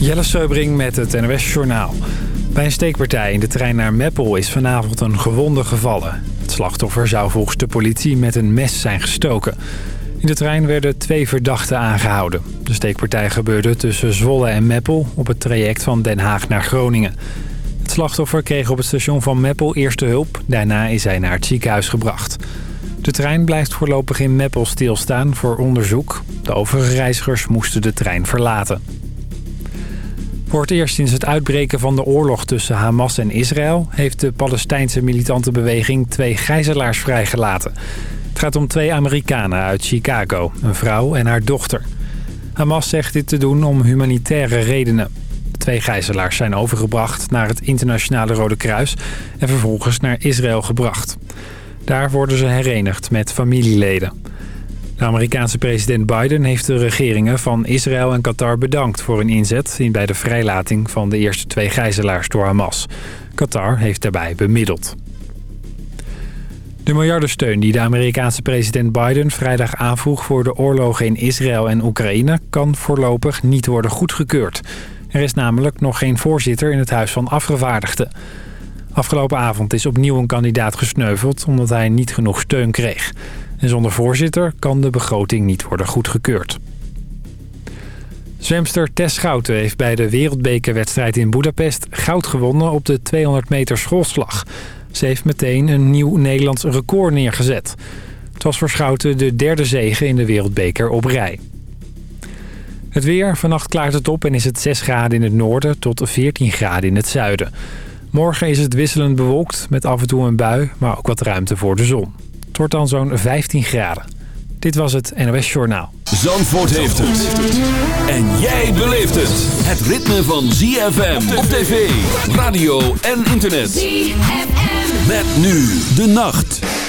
Jelle Seubring met het NOS Journaal. Bij een steekpartij in de trein naar Meppel is vanavond een gewonde gevallen. Het slachtoffer zou volgens de politie met een mes zijn gestoken. In de trein werden twee verdachten aangehouden. De steekpartij gebeurde tussen Zwolle en Meppel op het traject van Den Haag naar Groningen. Het slachtoffer kreeg op het station van Meppel eerste hulp. Daarna is hij naar het ziekenhuis gebracht. De trein blijft voorlopig in Meppel stilstaan voor onderzoek. De overige reizigers moesten de trein verlaten. Voor het eerst sinds het uitbreken van de oorlog tussen Hamas en Israël... heeft de Palestijnse militante beweging twee gijzelaars vrijgelaten. Het gaat om twee Amerikanen uit Chicago, een vrouw en haar dochter. Hamas zegt dit te doen om humanitaire redenen. De twee gijzelaars zijn overgebracht naar het Internationale Rode Kruis... en vervolgens naar Israël gebracht. Daar worden ze herenigd met familieleden. De Amerikaanse president Biden heeft de regeringen van Israël en Qatar bedankt voor hun inzet... bij de vrijlating van de eerste twee gijzelaars door Hamas. Qatar heeft daarbij bemiddeld. De miljardensteun die de Amerikaanse president Biden vrijdag aanvroeg... voor de oorlogen in Israël en Oekraïne kan voorlopig niet worden goedgekeurd. Er is namelijk nog geen voorzitter in het Huis van Afgevaardigden. Afgelopen avond is opnieuw een kandidaat gesneuveld omdat hij niet genoeg steun kreeg. En zonder voorzitter kan de begroting niet worden goedgekeurd. Zwemster Tess Schouten heeft bij de wereldbekerwedstrijd in Budapest goud gewonnen op de 200 meter schoolslag. Ze heeft meteen een nieuw Nederlands record neergezet. Het was voor Schouten de derde zege in de wereldbeker op rij. Het weer. Vannacht klaart het op en is het 6 graden in het noorden tot 14 graden in het zuiden. Morgen is het wisselend bewolkt met af en toe een bui, maar ook wat ruimte voor de zon. Wordt dan zo'n 15 graden. Dit was het NOS Journaal. Zandvoort heeft het. En jij beleeft het. Het ritme van ZFM op tv, radio en internet. ZFM. Met nu de nacht.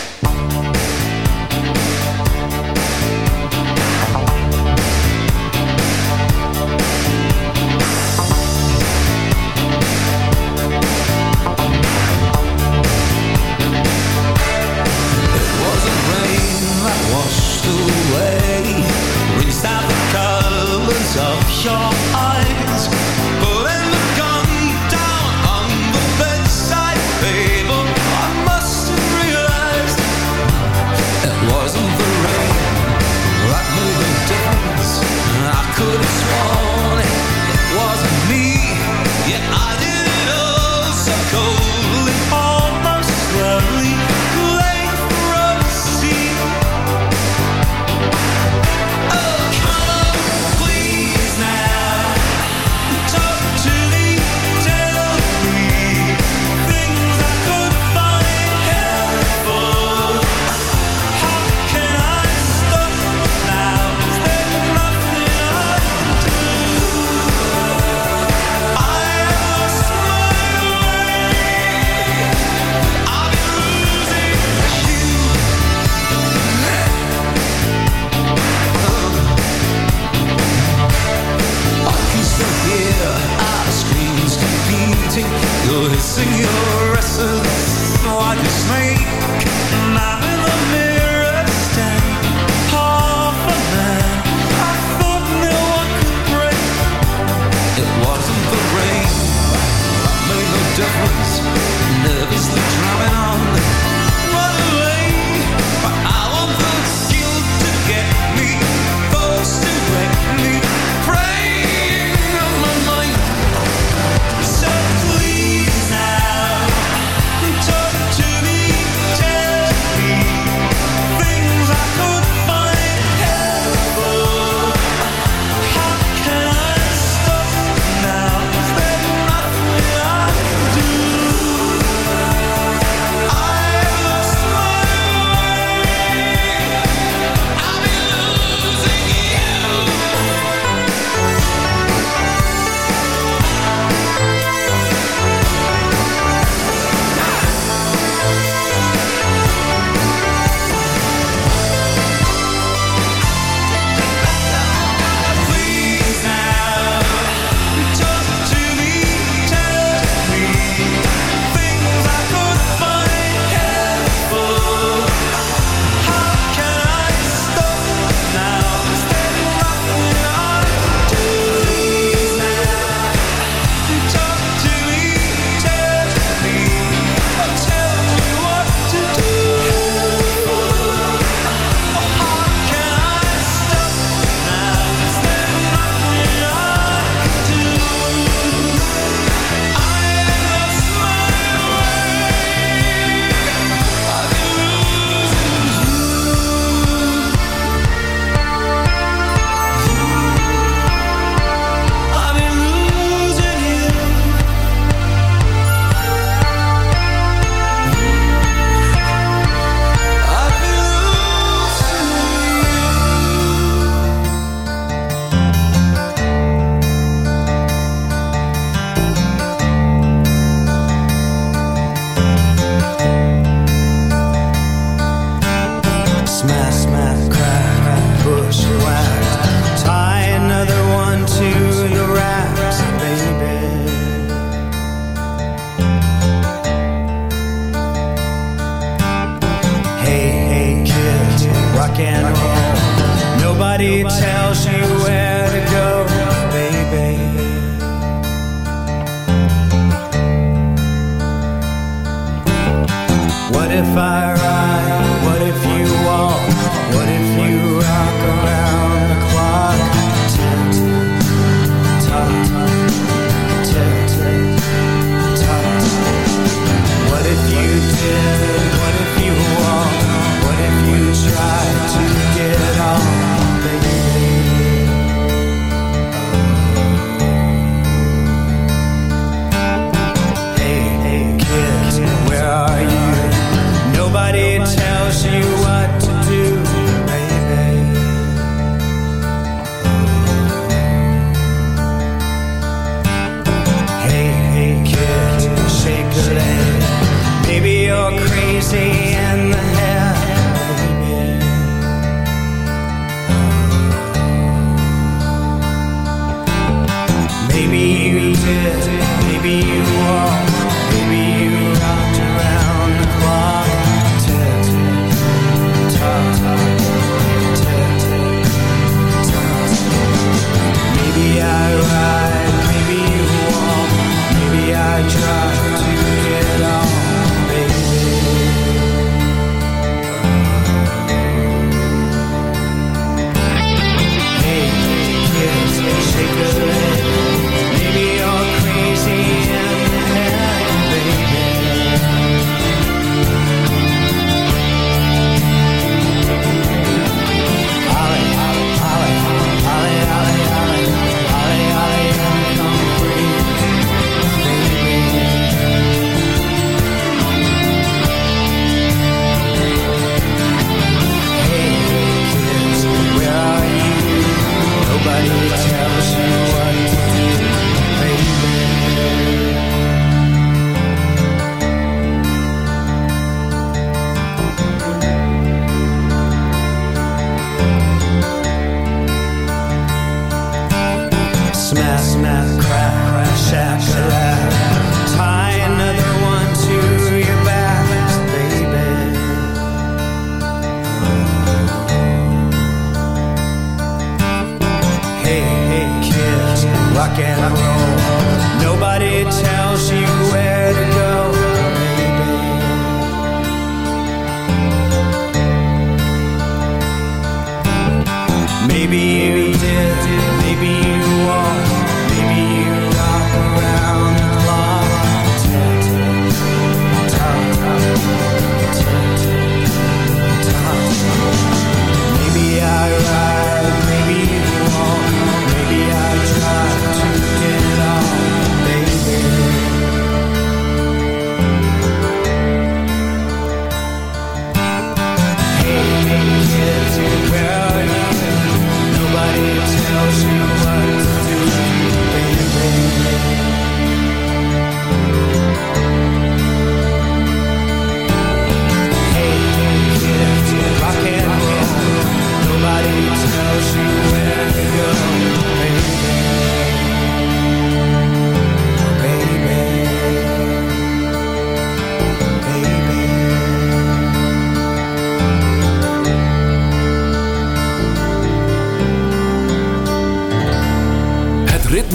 ocean away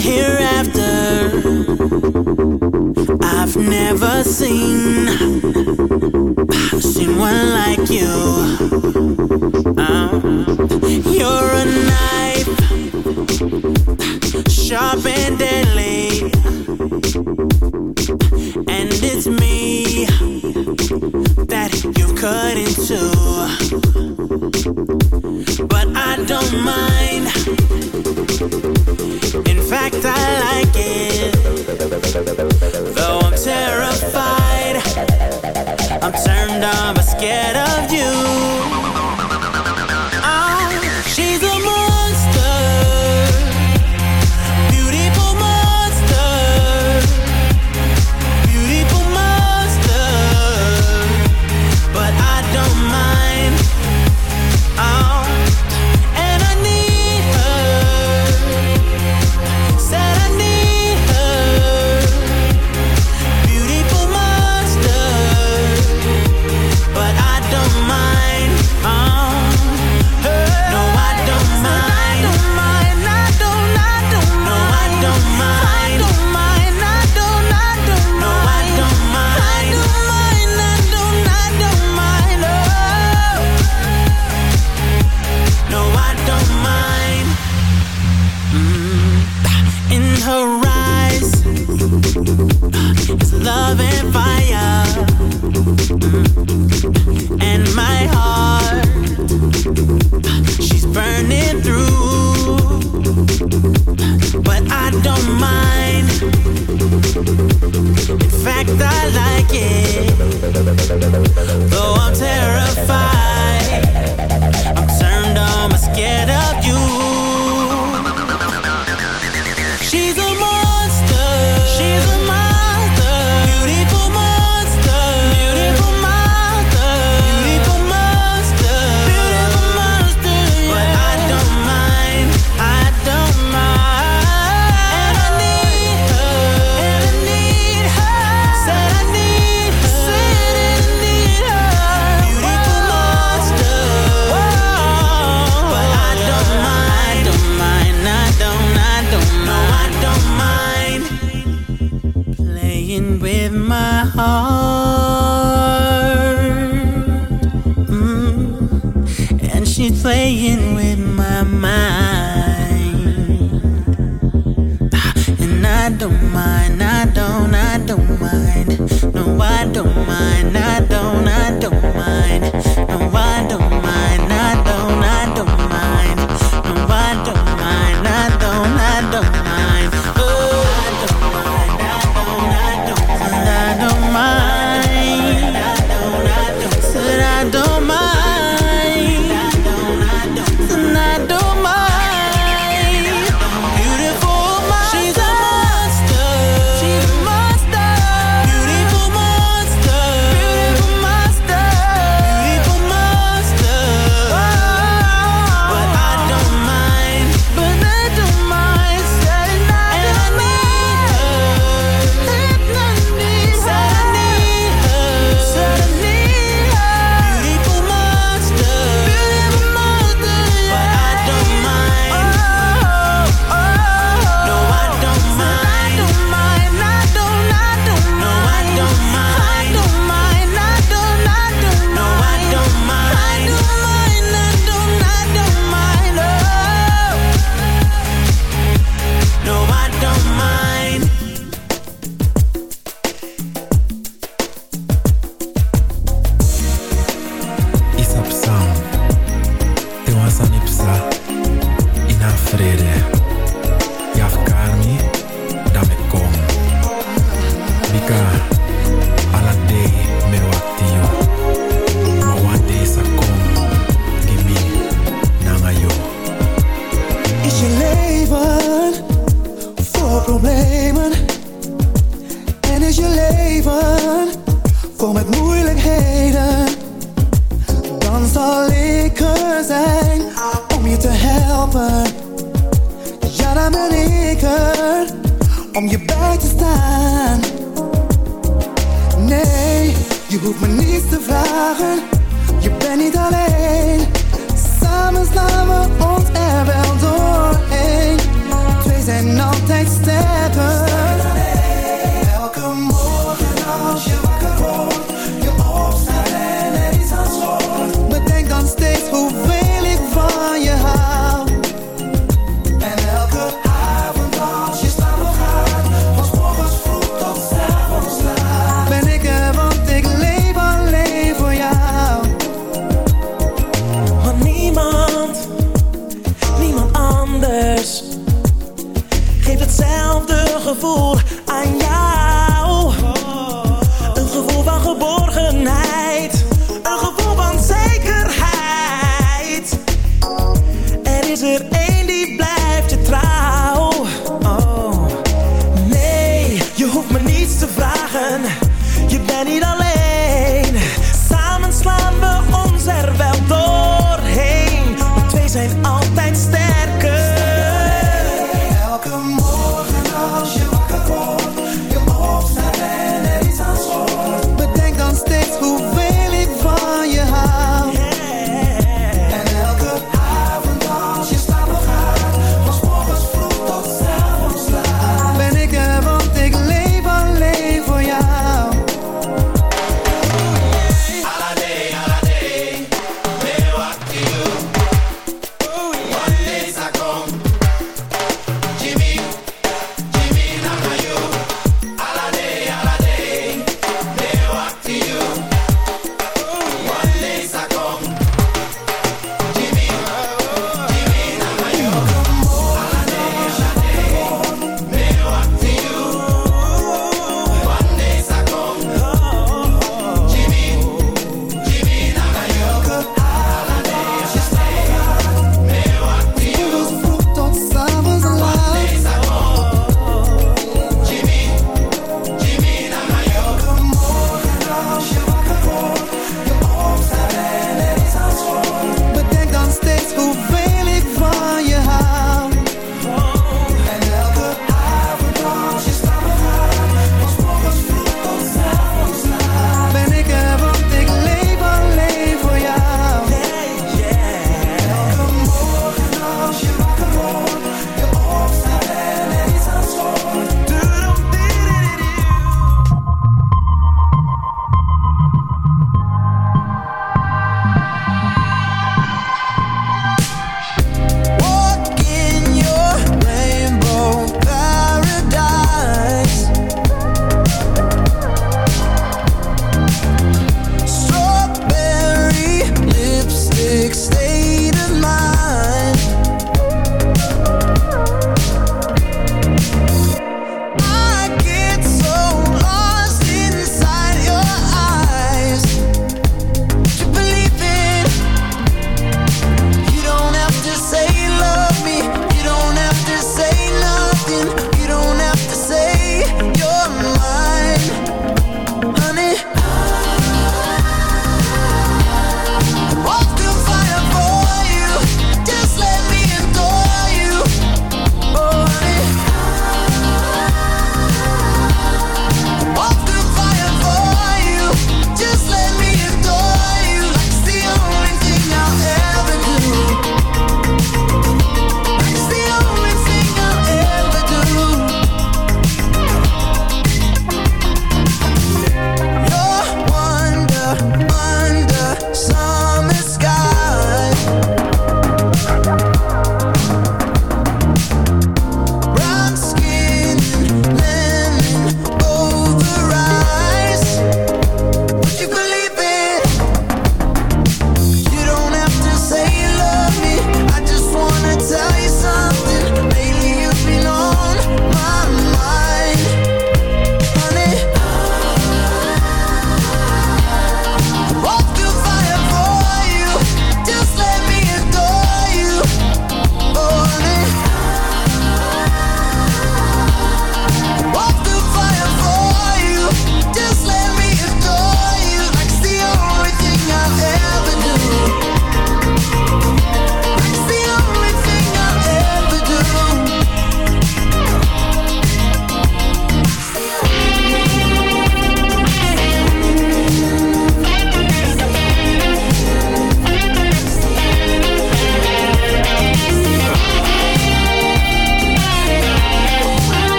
hereafter. I've never seen seen one like you. Uh, you're a knife sharp and deadly. And it's me you couldn't too. But I don't mind. In fact, I like it. Though I'm terrified, I'm turned on but scared of you. her